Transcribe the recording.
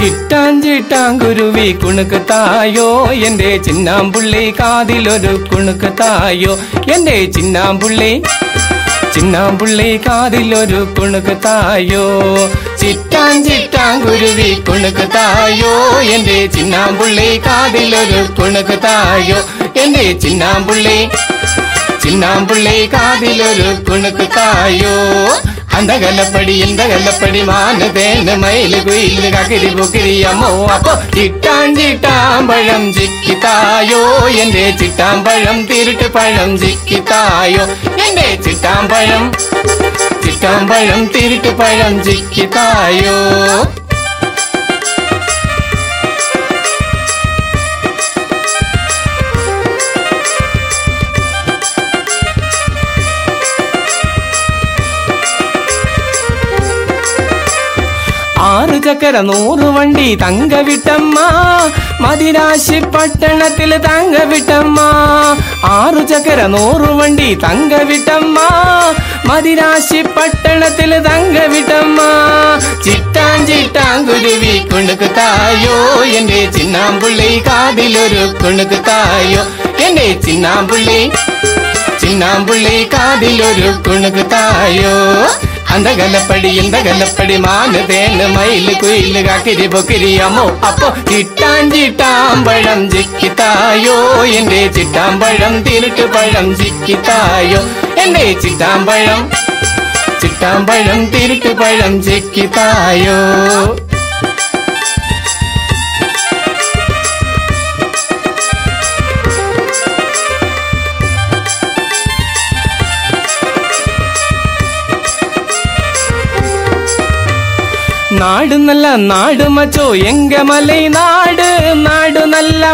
ചിട്ടാഞ്ചിട്ടാങ്കുരുവി കുണുക്ക് തായോ? എന്റെ ചിന്നാമ്പുള്ളി കാതിലൊരു കുണുക്ക് തായോ? എന്റെ ചിന്നാമ്പുള്ളി ചിന്നാമ്പുള്ളി കാതിലൊരു കുണുക്ക് തായോ? ചിട്ടാൻ കുരുവി കുണുക്ക് തായോ? എന്റെ ചിന്നാമ്പുള്ളി കാതിലൊരു കുണുക്ക് തായോ? എന്റെ ചിന്നാമ്പുള്ളി ചിന്നാമ്പുള്ളി കാതിലൊരു കുണുക്ക് തായോ അന്തകലപ്പടി എന്തകലപ്പടി മാനതേന് മയിൽ കുയിൽ കകിരി പുക്കിരി അമ്മോ അപ്പോ ചിട്ടാൻ ചിട്ടാമ്പഴം ചിക്കിത്തായോ എന്റെ ചിട്ടാമ്പഴം തിരുട്ട് പഴം ചിക്കിത്തായോ എന്റെ ചിട്ടാമ്പഴം ചിട്ടാമ്പഴം തിരുട്ട് പഴം ചിക്കിത്തായോ ആറ് ചക്കര നൂറ് വണ്ടി തങ്ക വിട്ടമ്മ മദിരാശി പട്ടണത്തിൽ തങ്ക വിട്ടമ്മ ആറു ചക്കര നൂറ് വണ്ടി തങ്ക വിട്ടമ്മ മദിരാശി പട്ടണത്തിൽ തങ്ക വിട്ടമ്മ ചിട്ടാൻ ചിട്ടാൻ കുരുവി കുണുക്ക് തായോ. എന്റെ ചിന്നാമ്പുള്ളി കാതിലൊരു കുണുക്ക് തായോ. എന്റെ ചിന്നാമ്പുള്ളി ചിന്നാമ്പുള്ളി കാതിലൊരു കുണുക്ക് തായോ. അന്തകലപ്പടി എന്തകലപ്പടി മാനതേന് മയിൽ കുയിൽ കാക്കിരി പൊക്കിരി അമ്മോ അപ്പോ ചിട്ടാൻ ചിട്ടാമ്പഴം ചിക്കിത്തായോ എന്റെ ചിട്ടാമ്പഴം തിരുട്ട് പഴം ചിക്കിത്തായോ എന്റെ ചിട്ടാമ്പഴം ചിട്ടാമ്പഴം തിരുട്ട് പഴം ചിക്കിത്തായോ നാട് നല്ല നാട് മച്ചോ എങ്ക മലൈ നാട്? നാട് നല്ല